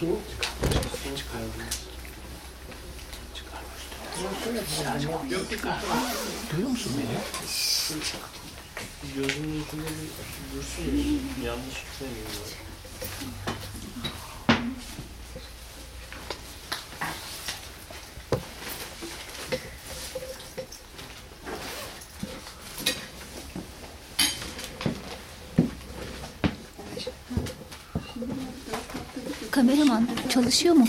soğuk Duyuyor musun beni? Gözümün içinde bir dursun. Yanlış bir şey geliyor. Kameraman çalışıyor mu?